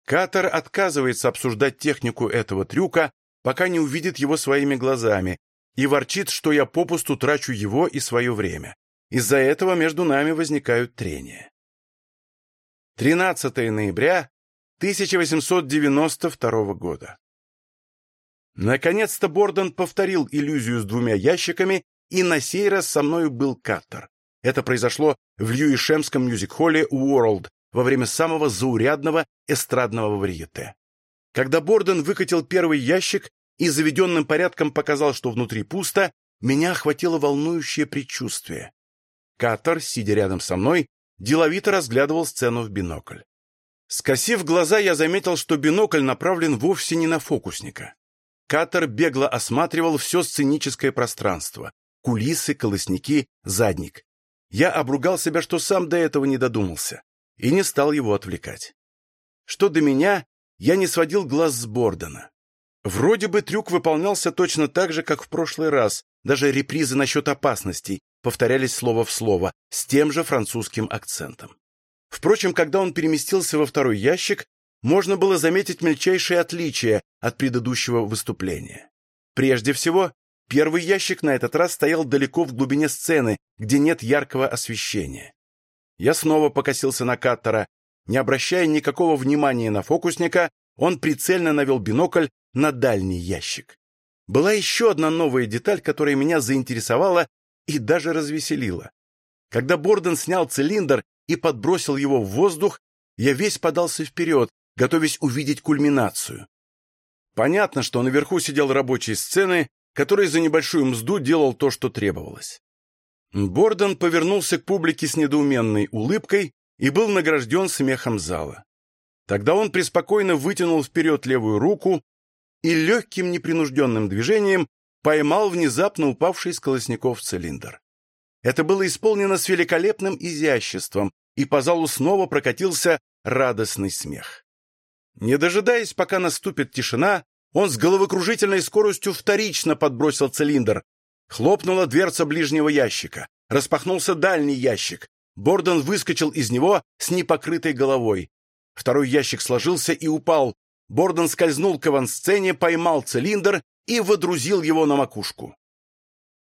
Катер отказывается обсуждать технику этого трюка, пока не увидит его своими глазами, и ворчит, что я попусту трачу его и свое время. Из-за этого между нами возникают трения. 13 ноября 1892 года. Наконец-то Борден повторил иллюзию с двумя ящиками, и на сей раз со мною был Каттер. Это произошло в Льюишемском мюзик-холле Уорлд во время самого заурядного эстрадного варьете. Когда Борден выкатил первый ящик и заведенным порядком показал, что внутри пусто, меня охватило волнующее предчувствие. Катер, сидя рядом со мной, деловито разглядывал сцену в бинокль. Скосив глаза, я заметил, что бинокль направлен вовсе не на фокусника. Катер бегло осматривал все сценическое пространство — кулисы, колосники, задник. Я обругал себя, что сам до этого не додумался и не стал его отвлекать. Что до меня, я не сводил глаз с Бордона. Вроде бы трюк выполнялся точно так же, как в прошлый раз, даже репризы насчет опасностей повторялись слово в слово, с тем же французским акцентом. Впрочем, когда он переместился во второй ящик, можно было заметить мельчайшие отличия от предыдущего выступления. Прежде всего, первый ящик на этот раз стоял далеко в глубине сцены, где нет яркого освещения. Я снова покосился на Каттера. Не обращая никакого внимания на фокусника, он прицельно навел бинокль на дальний ящик. Была еще одна новая деталь, которая меня заинтересовала и даже развеселила. Когда Борден снял цилиндр и подбросил его в воздух, я весь подался вперед, готовясь увидеть кульминацию. Понятно, что наверху сидел рабочий сцены, который за небольшую мзду делал то, что требовалось. Борден повернулся к публике с недоуменной улыбкой и был награжден смехом зала. Тогда он преспокойно вытянул вперед левую руку и легким непринужденным движением поймал внезапно упавший с колосников цилиндр. Это было исполнено с великолепным изяществом, и по залу снова прокатился радостный смех. Не дожидаясь, пока наступит тишина, он с головокружительной скоростью вторично подбросил цилиндр. Хлопнула дверца ближнего ящика. Распахнулся дальний ящик. Бордон выскочил из него с непокрытой головой. Второй ящик сложился и упал. Бордон скользнул к авансцене, поймал цилиндр и водрузил его на макушку.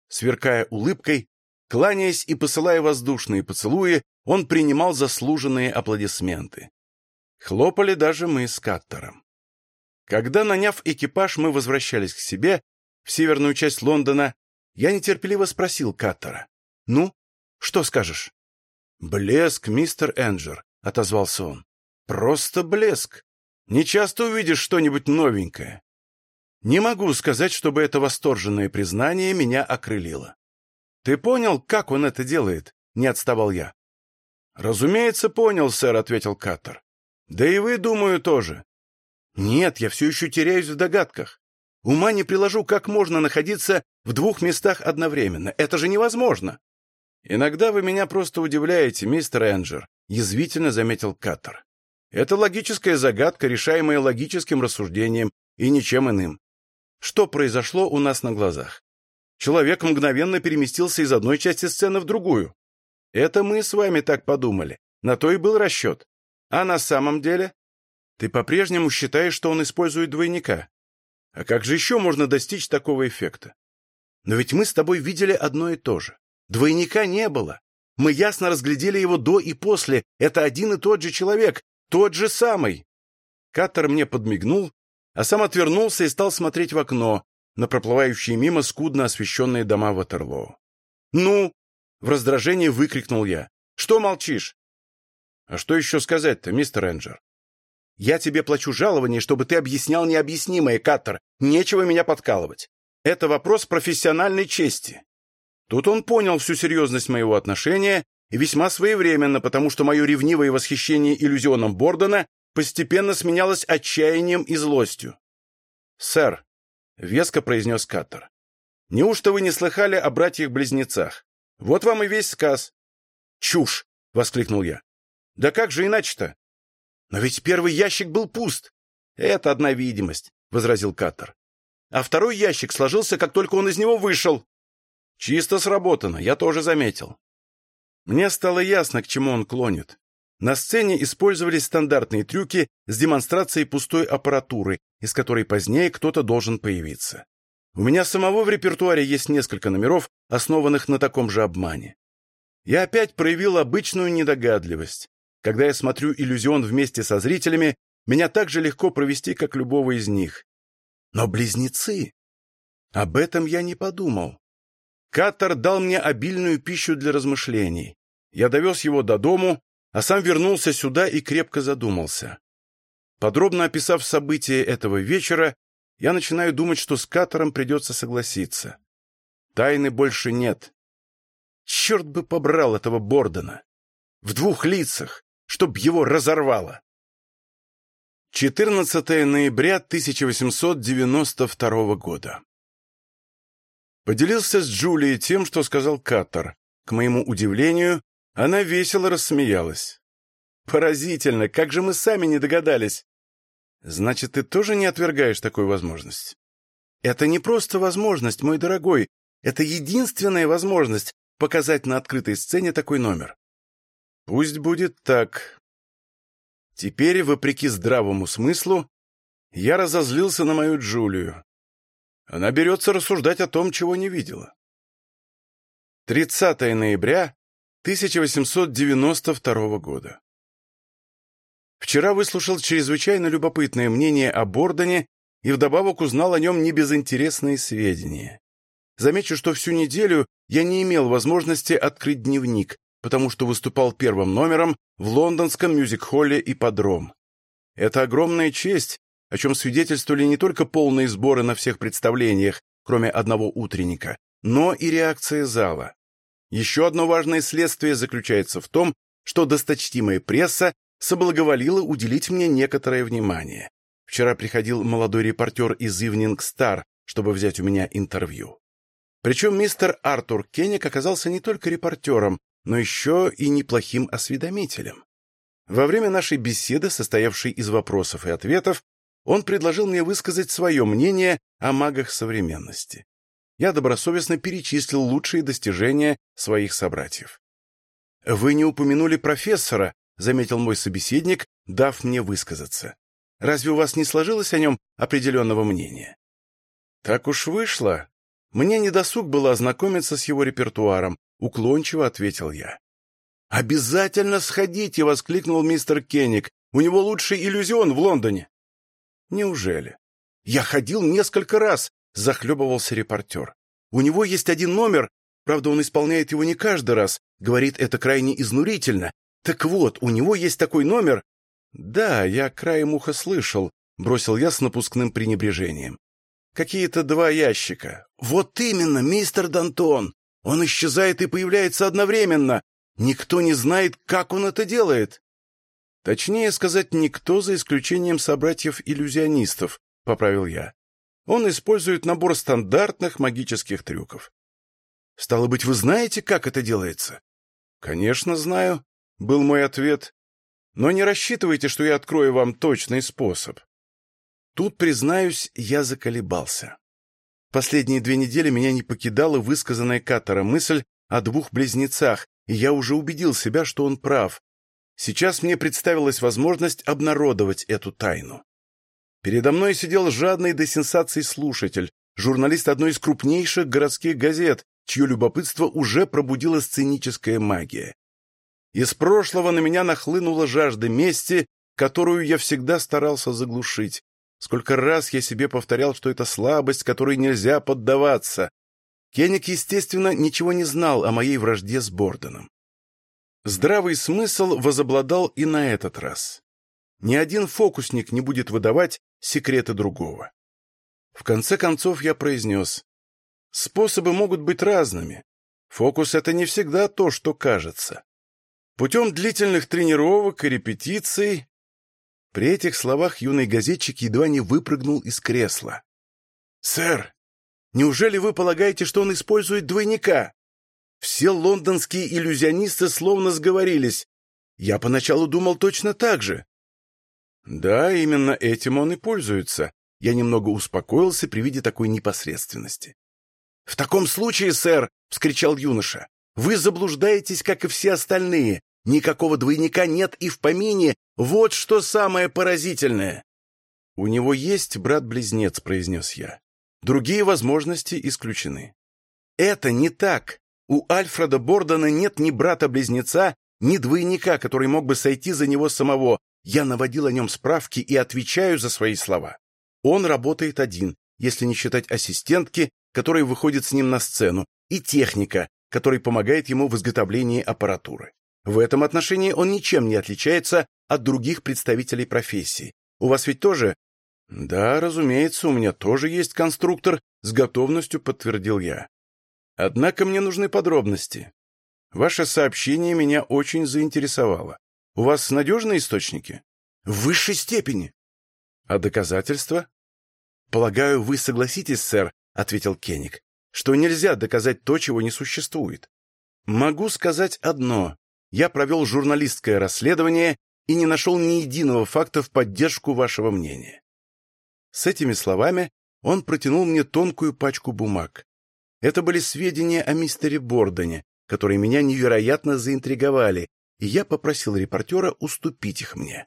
Сверкая улыбкой, кланяясь и посылая воздушные поцелуи, он принимал заслуженные аплодисменты. Хлопали даже мы с Каттером. Когда, наняв экипаж, мы возвращались к себе, в северную часть Лондона, я нетерпеливо спросил Каттера. «Ну, что скажешь?» «Блеск, мистер Энджер», — отозвался он. «Просто блеск. Не часто увидишь что-нибудь новенькое. Не могу сказать, чтобы это восторженное признание меня окрылило. «Ты понял, как он это делает?» — не отставал я. «Разумеется, понял, сэр», — ответил Каттер. Да и вы, думаю, тоже. Нет, я все еще теряюсь в догадках. Ума не приложу, как можно находиться в двух местах одновременно. Это же невозможно. Иногда вы меня просто удивляете, мистер Энджер, язвительно заметил Каттер. Это логическая загадка, решаемая логическим рассуждением и ничем иным. Что произошло у нас на глазах? Человек мгновенно переместился из одной части сцены в другую. Это мы с вами так подумали. На то и был расчет. А на самом деле? Ты по-прежнему считаешь, что он использует двойника? А как же еще можно достичь такого эффекта? Но ведь мы с тобой видели одно и то же. Двойника не было. Мы ясно разглядели его до и после. Это один и тот же человек, тот же самый. Каттер мне подмигнул, а сам отвернулся и стал смотреть в окно на проплывающие мимо скудно освещенные дома Ватерлоо. «Ну!» — в раздражении выкрикнул я. «Что молчишь? А что еще сказать-то, мистер Энджер? Я тебе плачу жалование, чтобы ты объяснял необъяснимое, Каттер. Нечего меня подкалывать. Это вопрос профессиональной чести. Тут он понял всю серьезность моего отношения и весьма своевременно, потому что мое ревнивое восхищение иллюзионом Бордона постепенно сменялось отчаянием и злостью. «Сэр», — веско произнес Каттер, — «неужто вы не слыхали о братьях-близнецах? Вот вам и весь сказ». «Чушь!» — воскликнул я. Да как же иначе-то? Но ведь первый ящик был пуст. Это одна видимость, возразил Каттер. А второй ящик сложился, как только он из него вышел. Чисто сработано, я тоже заметил. Мне стало ясно, к чему он клонит. На сцене использовались стандартные трюки с демонстрацией пустой аппаратуры, из которой позднее кто-то должен появиться. У меня самого в репертуаре есть несколько номеров, основанных на таком же обмане. Я опять проявил обычную недогадливость. Когда я смотрю иллюзион вместе со зрителями, меня так же легко провести, как любого из них. Но близнецы... Об этом я не подумал. Каттер дал мне обильную пищу для размышлений. Я довез его до дому, а сам вернулся сюда и крепко задумался. Подробно описав события этого вечера, я начинаю думать, что с Каттером придется согласиться. Тайны больше нет. Черт бы побрал этого Бордена! В двух лицах! чтоб его разорвало. 14 ноября 1892 года. Поделился с Джулией тем, что сказал Каттер. К моему удивлению, она весело рассмеялась. Поразительно, как же мы сами не догадались. Значит, ты тоже не отвергаешь такую возможность? Это не просто возможность, мой дорогой. Это единственная возможность показать на открытой сцене такой номер. Пусть будет так. Теперь, вопреки здравому смыслу, я разозлился на мою Джулию. Она берется рассуждать о том, чего не видела. 30 ноября 1892 года. Вчера выслушал чрезвычайно любопытное мнение о Бордоне и вдобавок узнал о нем небезынтересные сведения. Замечу, что всю неделю я не имел возможности открыть дневник, потому что выступал первым номером в лондонском мюзик-холле «Ипподром». Это огромная честь, о чем свидетельствовали не только полные сборы на всех представлениях, кроме одного утренника, но и реакция зала. Еще одно важное следствие заключается в том, что досточтимая пресса соблаговолила уделить мне некоторое внимание. Вчера приходил молодой репортер из Evening Star, чтобы взять у меня интервью. Причем мистер Артур Кенник оказался не только репортером, но еще и неплохим осведомителем. Во время нашей беседы, состоявшей из вопросов и ответов, он предложил мне высказать свое мнение о магах современности. Я добросовестно перечислил лучшие достижения своих собратьев. «Вы не упомянули профессора», — заметил мой собеседник, дав мне высказаться. «Разве у вас не сложилось о нем определенного мнения?» «Так уж вышло. Мне не досуг было ознакомиться с его репертуаром, — уклончиво ответил я. «Обязательно сходите!» — воскликнул мистер Кенник. «У него лучший иллюзион в Лондоне». «Неужели?» «Я ходил несколько раз», — захлебывался репортер. «У него есть один номер, правда, он исполняет его не каждый раз, говорит, это крайне изнурительно. Так вот, у него есть такой номер...» «Да, я краем уха слышал», — бросил я с напускным пренебрежением. «Какие-то два ящика». «Вот именно, мистер Дантон! Он исчезает и появляется одновременно. Никто не знает, как он это делает. Точнее сказать, никто, за исключением собратьев-иллюзионистов, поправил я. Он использует набор стандартных магических трюков. Стало быть, вы знаете, как это делается? Конечно, знаю, был мой ответ. Но не рассчитывайте, что я открою вам точный способ. Тут, признаюсь, я заколебался. Последние две недели меня не покидала высказанная Каттера мысль о двух близнецах, и я уже убедил себя, что он прав. Сейчас мне представилась возможность обнародовать эту тайну. Передо мной сидел жадный до сенсаций слушатель, журналист одной из крупнейших городских газет, чье любопытство уже пробудила сценическая магия. Из прошлого на меня нахлынула жажда мести, которую я всегда старался заглушить. Сколько раз я себе повторял, что это слабость, которой нельзя поддаваться. Кенник, естественно, ничего не знал о моей вражде с Бордоном. Здравый смысл возобладал и на этот раз. Ни один фокусник не будет выдавать секреты другого. В конце концов я произнес, способы могут быть разными. Фокус — это не всегда то, что кажется. Путем длительных тренировок и репетиций при этих словах юный газетчик едва не выпрыгнул из кресла. «Сэр, неужели вы полагаете, что он использует двойника?» Все лондонские иллюзионисты словно сговорились. Я поначалу думал точно так же. Да, именно этим он и пользуется. Я немного успокоился при виде такой непосредственности. «В таком случае, сэр!» — вскричал юноша. «Вы заблуждаетесь, как и все остальные. Никакого двойника нет и в помине. Вот что самое поразительное. У него есть брат-близнец, произнес я. Другие возможности исключены. Это не так. У Альфреда Бордона нет ни брата-близнеца, ни двойника, который мог бы сойти за него самого. Я наводил о нем справки и отвечаю за свои слова. Он работает один, если не считать ассистентки, которая выходит с ним на сцену, и техника, который помогает ему в изготовлении аппаратуры. В этом отношении он ничем не отличается от других представителей профессии. У вас ведь тоже... Да, разумеется, у меня тоже есть конструктор, с готовностью подтвердил я. Однако мне нужны подробности. Ваше сообщение меня очень заинтересовало. У вас надежные источники? В высшей степени. А доказательства? Полагаю, вы согласитесь, сэр, ответил Кеник, что нельзя доказать то, чего не существует. Могу сказать одно я провел журналистское расследование и не нашел ни единого факта в поддержку вашего мнения. С этими словами он протянул мне тонкую пачку бумаг. Это были сведения о мистере Бордоне, которые меня невероятно заинтриговали, и я попросил репортера уступить их мне.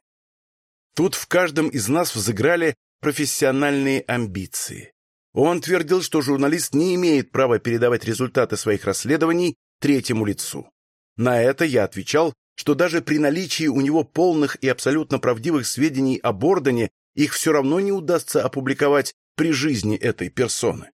Тут в каждом из нас взыграли профессиональные амбиции. Он твердил, что журналист не имеет права передавать результаты своих расследований третьему лицу. На это я отвечал, что даже при наличии у него полных и абсолютно правдивых сведений о Бордоне их все равно не удастся опубликовать при жизни этой персоны.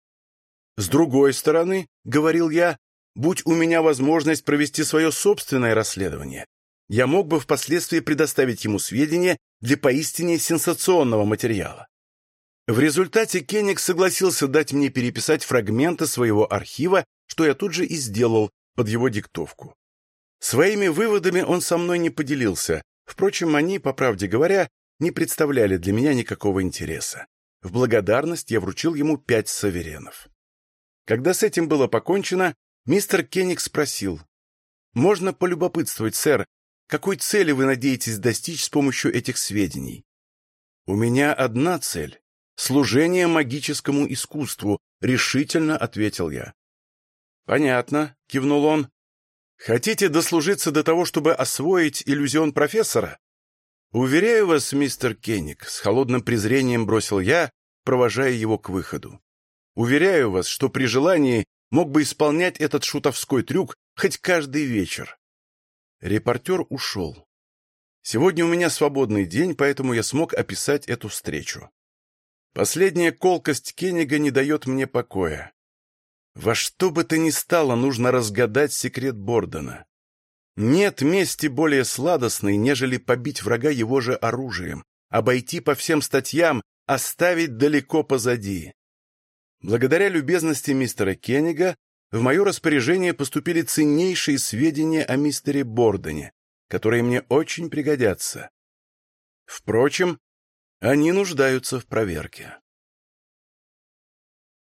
С другой стороны, говорил я, будь у меня возможность провести свое собственное расследование, я мог бы впоследствии предоставить ему сведения для поистине сенсационного материала. В результате Кенник согласился дать мне переписать фрагменты своего архива, что я тут же и сделал под его диктовку. Своими выводами он со мной не поделился, впрочем, они, по правде говоря, не представляли для меня никакого интереса. В благодарность я вручил ему пять саверенов. Когда с этим было покончено, мистер Кенник спросил. «Можно полюбопытствовать, сэр, какой цели вы надеетесь достичь с помощью этих сведений?» «У меня одна цель — служение магическому искусству», — решительно ответил я. «Понятно», — кивнул он. «Хотите дослужиться до того, чтобы освоить иллюзион профессора?» «Уверяю вас, мистер Кенник», — с холодным презрением бросил я, провожая его к выходу. Уверяю вас, что при желании мог бы исполнять этот шутовской трюк хоть каждый вечер. Репортер ушел. Сегодня у меня свободный день, поэтому я смог описать эту встречу. Последняя колкость Кеннига не дает мне покоя. Во что бы то ни стало, нужно разгадать секрет Бордона. Нет мести более сладостной, нежели побить врага его же оружием, обойти по всем статьям, оставить далеко позади. Благодаря любезности мистера Кеннига в мое распоряжение поступили ценнейшие сведения о мистере Бордоне, которые мне очень пригодятся. Впрочем, они нуждаются в проверке.